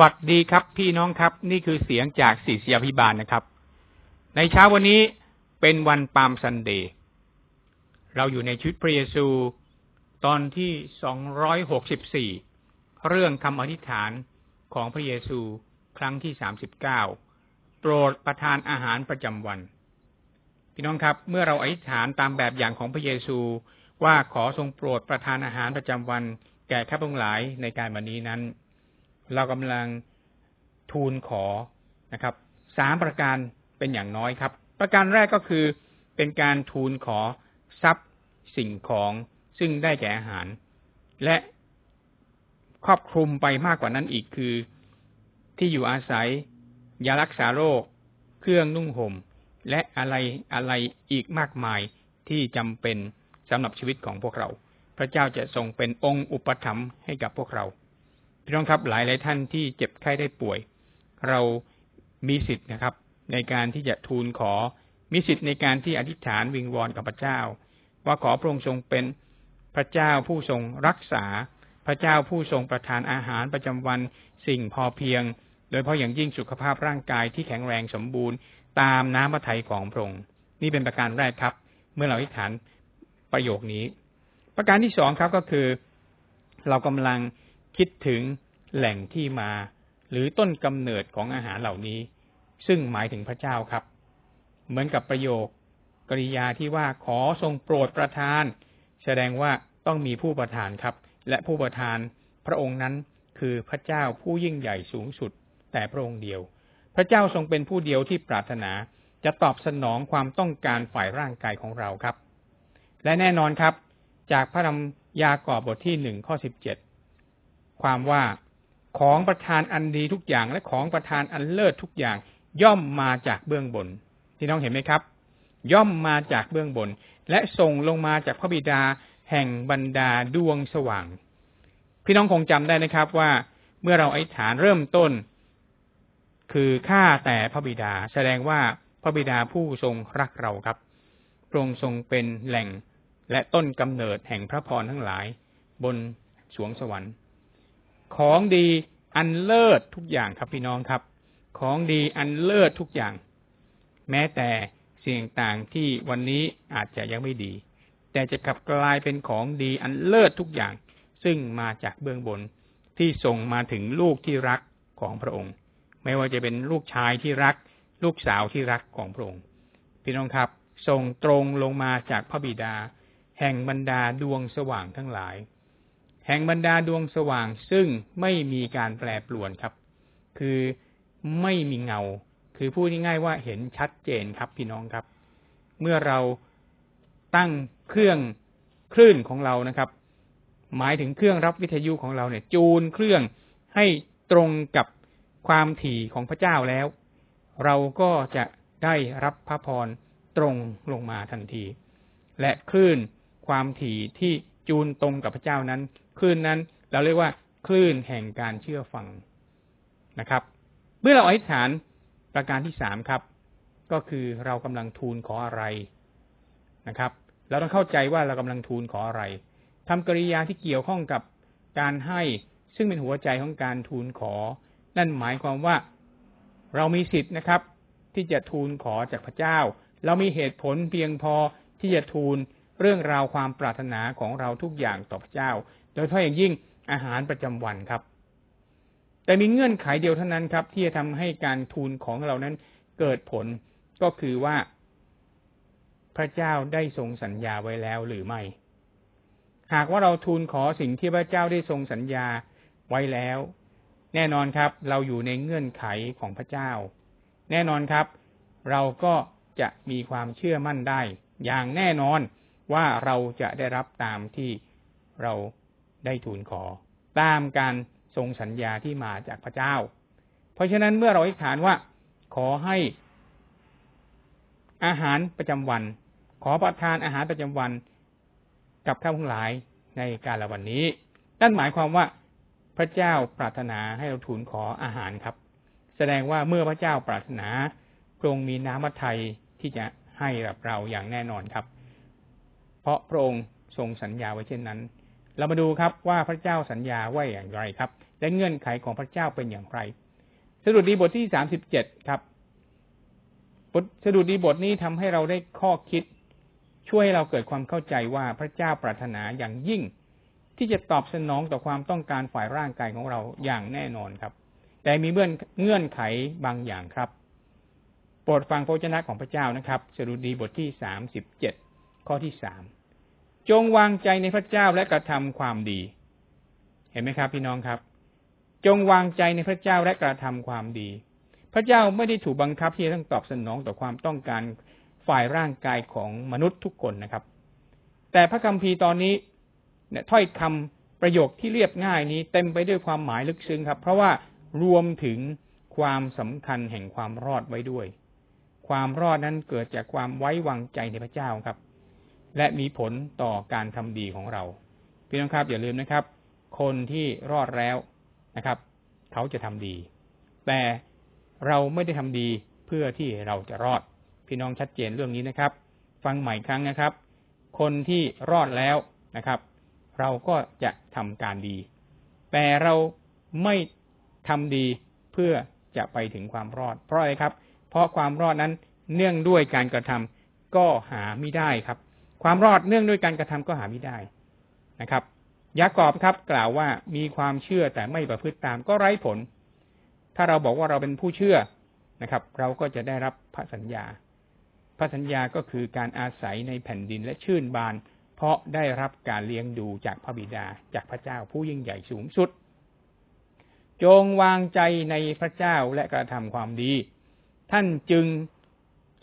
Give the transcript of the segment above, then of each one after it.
วัสดีครับ พี่น้องครับ นี่คือเสียงจากศิษยาพิบาลนะครับ ในเช้าวันนี้เป็นวันปามซันเดย์เราอยู่ในชีวิตพระเยซู ตอนที่สองร้อยหกสิบสี่เรื่องคำอธิษฐานของพระเยซูครั้งที่สามสิบเก้าโปรดประทานอาหารประจำวัน พี่น้องครับ เมื่อเราอธิษฐานตามแบบอย่างของพระเยซูว่าขอทรงโปรดประทานอาหารประจำวัน แก่ข้าพงหลายในการวันนี้นั้น เรากำลังทูลขอนะครับสามประการเป็นอย่างน้อยครับ ประการแรกก็คือเป็นการทูลขอทรัพย์สิ่งของซึ่งได้แก่อาหาร และครอบคลุมไปมากกว่านั้นอีกคือ ที่อยู่อาศัย ยารักษาโรค เครื่องนุ่งห่ม และอะไรอะไรอีกมากมายที่จำเป็นสำหรับชีวิตของพวกเรา พระเจ้าจะทรงเป็นองค์อุปถัมภ์ให้กับพวกเรา พี่น้องครับหลายหลายท่านที่เจ็บไข้ได้ป่วย เรามีสิทธิ์นะครับ ในการที่จะทูลขอมีสิทธิ์ในการที่อธิษฐานวิงวอนกับพระเจ้า ว่าขอพระองค์ทรงเป็นพระเจ้าผู้ทรงรักษา พระเจ้าผู้ทรงประทานอาหารประจำวันสิ่งพอเพียง โดยเพราะอย่างยิ่งสุขภาพร่างกายที่แข็งแรงสมบูรณ์ ตามน้ำพระทัยของพระองค์นี่เป็นประการแรกครับ เมื่อเราอธิษฐานประโยคนี้ ประการที่สองครับก็คือ เรากำลังคิดถึง แหล่งที่มา หรือต้นกำเนิดของอาหารเหล่านี้ ซึ่งหมายถึงพระเจ้าครับ เหมือนกับประโยค กริยาที่ว่าขอทรงโปรดประทาน แสดงว่าต้องมีผู้ประทานครับ และผู้ประทานพระองค์นั้นคือพระเจ้าผู้ยิ่งใหญ่สูงสุด แต่พระองค์เดียว พระเจ้าทรงเป็นผู้เดียวที่ปรารถนาจะตอบสนองความต้องการฝ่ายร่างกายของเราครับ และแน่นอนครับ จากพระธรรมยากอบบทที่หนึ่งข้อสิบเจ็ดความว่า ของประทานอันดีทุกอย่างและของประทานอันเลิศทุกอย่าง ย่อมมาจากเบื้องบนที่น้องเห็นไหมครับ ย่อมมาจากเบื้องบน และส่งลงมาจากพระบิดาแห่งบรรดาดวงสว่าง พี่น้องคงจำได้นะครับว่าเมื่อเราอธิษฐานเริ่มต้น คือข้าแต่พระบิดา แสดงว่าพระบิดาผู้ทรงรักเราครับพระองค์ทรงเป็นแหล่งและต้นกำเนิดแห่งพระพรทั้งหลาย บนสวงสวรรค์ ของดีอันเลิศทุกอย่างครับพี่น้องครับ ของดีอันเลิศทุกอย่าง แม้แต่สิ่งต่างที่วันนี้อาจจะยังไม่ดี แต่จะกลับกลายเป็นของดีอันเลิศทุกอย่าง ซึ่งมาจากเบื้องบนที่ส่งมาถึงลูกที่รักของพระองค์ ไม่ว่าจะเป็นลูกชายที่รัก ลูกสาวที่รักของพระองค์ พี่น้องครับส่งตรงลงมาจากพระบิดา แห่งบรรดาดวงสว่างทั้งหลาย แห่งบรรดาดวงสว่างซึ่งไม่มีการแปรปรวนครับ คือไม่มีเงา คือพูดง่ายๆว่าเห็นชัดเจนครับพี่น้องครับ เมื่อเราตั้งเครื่องคลื่นของเรานะครับ หมายถึงเครื่องรับวิทยุของเราเนี่ย จูนเครื่องให้ตรงกับความถี่ของพระเจ้าแล้ว เราก็จะได้รับพระพรตรงลงมาทันที และคลื่นความถี่ที่ จูนตรงกับพระเจ้านั้น คลื่นนั้นเราเรียกว่า คลื่นแห่งการเชื่อฟังนะครับ เมื่อเราอธิษฐานประการที่สามครับ ก็คือเรากำลังทูลขออะไรนะครับ เราต้องเข้าใจว่าเรากำลังทูลขออะไรทำกริยาที่เกี่ยวข้องกับการให้ซึ่งเป็นหัวใจของการทูลขอ นั่นหมายความว่าเรามีสิทธิ์นะครับ ที่จะทูลขอจากพระเจ้า เรามีเหตุผลเพียงพอที่จะทูล เรื่องราวความปรารถนาของเราทุกอย่างต่อพระเจ้า โดยเฉพาะอย่างยิ่งอาหารประจำวันครับ แต่มีเงื่อนไขเดียวเท่านั้นครับ ที่จะทำให้การทูลของเรานั้นเกิดผลก็คือว่า พระเจ้าได้ทรงสัญญาไว้แล้วหรือไม่ หากว่าเราทูลขอสิ่งที่พระเจ้าได้ทรงสัญญาไว้แล้ว แน่นอนครับ เราอยู่ในเงื่อนไขของพระเจ้า แน่นอนครับ เราก็จะมีความเชื่อมั่นได้ อย่างแน่นอน ว่าเราจะได้รับตามที่เราได้ทูลขอ ตามการทรงสัญญาที่มาจากพระเจ้า เพราะฉะนั้นเมื่อเราอธิษฐานว่า ขอให้อาหารประจำวัน ขอประทานอาหารประจำวันกับข้าทั้งหลายในการละวันนี้ นั่นหมายความว่าพระเจ้าปรารถนาให้เราทูลขออาหารครับ แสดงว่าเมื่อพระเจ้าปรารถนาพระองค์มีน้ำมัทไทยที่จะให้กับเราอย่างแน่นอนครับ เพราะพระองค์ทรงสัญญาไว้เช่นนั้น เรามาดูครับว่าพระเจ้าสัญญาไว้อย่างไรครับ และเงื่อนไขของพระเจ้าเป็นอย่างไร สดุดีบทที่สามสิบเจ็ดครับบทสดุดีบทนี้ทำให้เราได้ข้อคิด ช่วยให้เราเกิดความเข้าใจว่าพระเจ้าปรารถนาอย่างยิ่ง ที่จะตอบสนองต่อความต้องการฝ่ายร่างกายของเราอย่างแน่นอนครับ แต่มีเงื่อนไขบางอย่างครับ โปรดฟังพระเจ้าของพระเจ้านะครับ สดุดีบทที่สามสิบเจ็ด ข้อที่สามจงวางใจในพระเจ้าและกระทำความดี เห็นไหมครับ พี่น้องครับ จงวางใจในพระเจ้าและกระทำความดี พระเจ้าไม่ได้ถูกบังคับที่จะต้องตอบสนองต่อความต้องการฝ่ายร่างกายของมนุษย์ทุกคนนะครับ แต่พระคัมภีร์ตอนนี้เนี่ยถ้อยคำประโยคที่เรียบง่ายนี้ เต็มไปด้วยความหมายลึกซึ้งครับ เพราะว่ารวมถึงความสำคัญแห่งความรอดไว้ด้วย ความรอดนั้นเกิดจากความไว้วางใจในพระเจ้าครับ และมีผลต่อการทำดีของเรา พี่น้องครับอย่าลืมนะครับ คนที่รอดแล้วนะครับ เขาจะทำดี แต่เราไม่ได้ทำดีเพื่อที่เราจะรอด พี่น้องชัดเจนเรื่องนี้นะครับ ฟังใหม่ครั้งนะครับ คนที่รอดแล้วนะครับ เราก็จะทำการดี แต่เราไม่ทำดีเพื่อจะไปถึงความรอด เพราะอะไรครับ เพราะความรอดนั้นเนื่องด้วยการกระทำก็หาไม่ได้ครับ ความรอดเนื่องด้วยการกระทำก็หาไม่ได้นะครับ ยากอบครับกล่าวว่ามีความเชื่อแต่ไม่ประพฤติตามก็ไร้ผล ถ้าเราบอกว่าเราเป็นผู้เชื่อนะครับ เราก็จะได้รับพระสัญญา พระสัญญาก็คือการอาศัยในแผ่นดินและชื่นบาน เพราะได้รับการเลี้ยงดูจากพระบิดาจากพระเจ้าผู้ยิ่งใหญ่สูงสุด จงวางใจในพระเจ้าและกระทำความดี ท่านจึง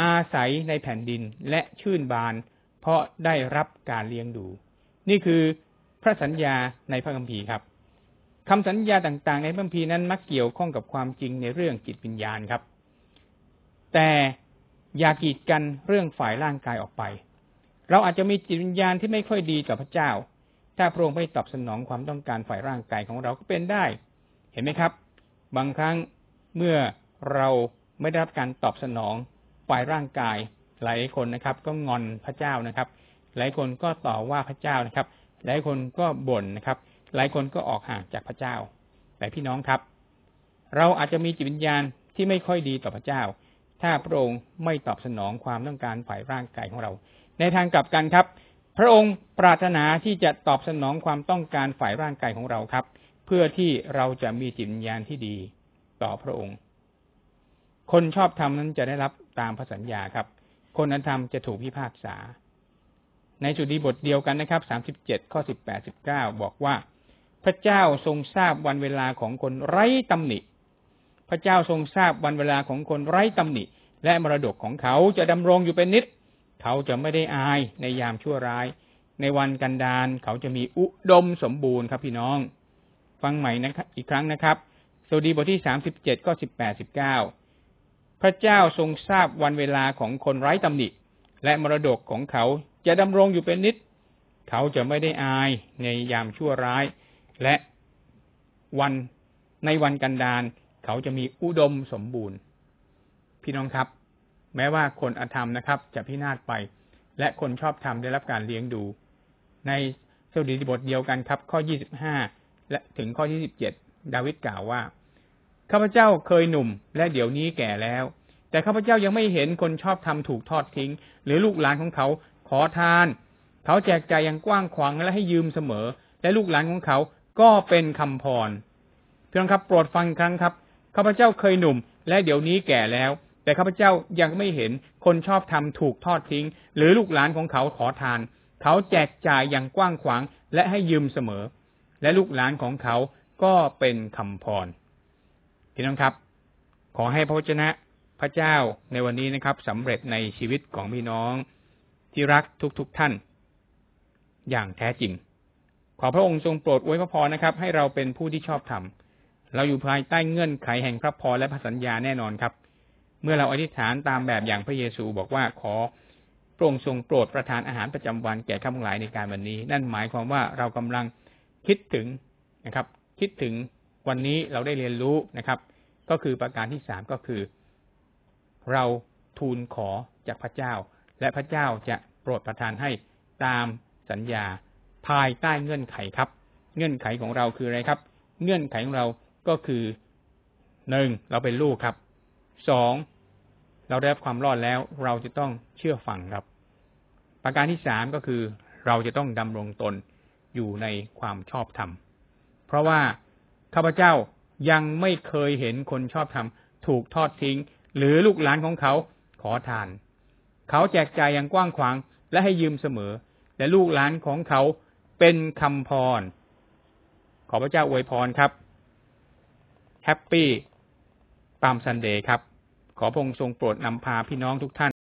อาศัยในแผ่นดินและชื่นบานเราะได้รับการเลี้ยงดู นี่คือพระสัญญาในพระคัมภีร์ครับคำสัญญาต่างๆ ในพระคัมภีร์นั้นมักเกี่ยวข้องกับความจริงในเรื่องจิตวิญญาณครับ แต่อย่ากีดกันเรื่องฝ่ายร่างกายออกไป เราอาจจะมีจิตวิญญาณที่ไม่ค่อยดีกับพระเจ้า ถ้าพระองค์ไม่ตอบสนองความต้องการฝ่ายร่างกายของเราก็เป็นได้ เห็นไหมครับ บางครั้งเมื่อเราไม่ได้รับการตอบสนองฝ่ายร่างกาย หลายคนนะครับ ก็งอนพระเจ้านะครับ หลายคนก็ต่อว่าพระเจ้านะครับ หลายคนก็บ่นนะครับ หลายคนก็ออกห่างจากพระเจ้า แต่พี่น้องครับ เราอาจจะมีจิตวิญญาณที่ไม่ค่อยดีต่อพระเจ้า ถ้าพระองค์ไม่ตอบสนองความต้องการฝ่ายร่างกายของเรา ในทางกลับกันครับ พระองค์ปรารถนาที่จะตอบสนองความต้องการฝ่ายร่างกายของเราครับ เพื่อที่เราจะมีจิตวิญญาณที่ดีต่อพระองค์ คนชอบธรรมนั้นจะได้รับตามพระสัญญาครับ คนอธรรมจะถูกพิพากษา ในจุดีบทเดียวกันนะครับสามสิบเจ็ดข้อสิบแปดสิบเก้าบอกว่า พระเจ้าทรงทราบวันเวลาของคนไร้ตำหนิ พระเจ้าทรงทราบวันเวลาของคนไร้ตำหนิ และมรดกของเขาจะดำรงอยู่เป็นนิด เขาจะไม่ได้อายในยามชั่วร้าย ในวันกันดารเขาจะมีอุดมสมบูรณ์ครับพี่น้อง ฟังใหม่นะครับอีกครั้งนะครับสดีบทที่สามสิบเจ็ดก็สิบแปดสิบเก้า พระเจ้าทรงทราบวันเวลาของคนไร้ตำหนิ และมรดกของเขาจะดำรงอยู่เป็นนิด เขาจะไม่ได้อายในยามชั่วร้าย และวันในวันกันดารเขาจะมีอุดมสมบูรณ์ พี่น้องครับ แม้ว่าคนอธรรมนะครับ จะพินาศไป และคนชอบธรรมได้รับการเลี้ยงดู ในสดุดีบทเดียวกันครับ ข้อ 25 และถึงข้อ 27 ดาวิดกล่าวว่า ข้าพเจ้าเคยหนุ่ม และเดี๋ยวนี้แก่แล้ว แต่ข้าพเจ้ายังไม่เห็นคนชอบทำถูกทอดทิ้ง หรือลูกหลานของเขาขอทาน เขาแจกจ่ายอย่างกว้างขวางและให้ยืมเสมอ และลูกหลานของเขาก็เป็นคำพรเพื่อนครับโปรดฟังครั้งครับข้าพเจ้าเคยหนุ่ม และเดี๋ยวนี้แก่แล้ว แต่ข้าพเจ้ายังไม่เห็นคนชอบทำถูกทอดทิ้ง หรือลูกหลานของเขาขอทาน เขาแจกจ่ายอย่างกว้างขวางและให้ยืมเสมอ และลูกหลานของเขาก็เป็นคำพร พี่น้องครับ ขอให้พระวจนะพระเจ้าในวันนี้นะครับสำเร็จในชีวิตของพี่น้องที่รักทุกๆทท่าน อย่างแท้จริง ขอพระองค์ทรงโปรดอวยพระพรนะครับ ให้เราเป็นผู้ที่ชอบธรรมเราอยู่ภายใต้เงื่อนไขแห่งพระพรและพระสัญญาแน่นอนครับ เมื่อเราอธิษฐานตามแบบอย่างพระเยซูบอกว่าขอพระองค์ทรงโปรดประทานอาหารประจำวันแก่ข้าพเจ้าในการวันนี้ นั่นหมายความว่าเรากำลังคิดถึงนะครับ คิดถึง วันนี้เราได้เรียนรู้นะครับ ก็คือประการที่สามก็คือ เราทูลขอจากพระเจ้า และพระเจ้าจะโปรดประทานให้ตามสัญญาภายใต้เงื่อนไขครับ เงื่อนไขของเราคืออะไรครับ เงื่อนไขของเราก็คือหนึ่งเราเป็นลูกครับสองเราได้รับความรอดแล้วเราจะต้องเชื่อฟังครับ ประการที่สามก็คือ เราจะต้องดำรงตนอยู่ในความชอบธรรม เพราะว่า ข้าพเจ้ายังไม่เคยเห็นคนชอบธรรมถูกทอดทิ้ง หรือลูกหลานของเขาขอทาน เขาแจกจ่ายอย่างกว้างขวางและให้ยืมเสมอ และลูกหลานของเขาเป็นคำพร ขอพระเจ้าอวยพรครับHappy Palm Sunday ครับ ขอพระองค์ทรงโปรดนำพาพี่น้องทุกท่าน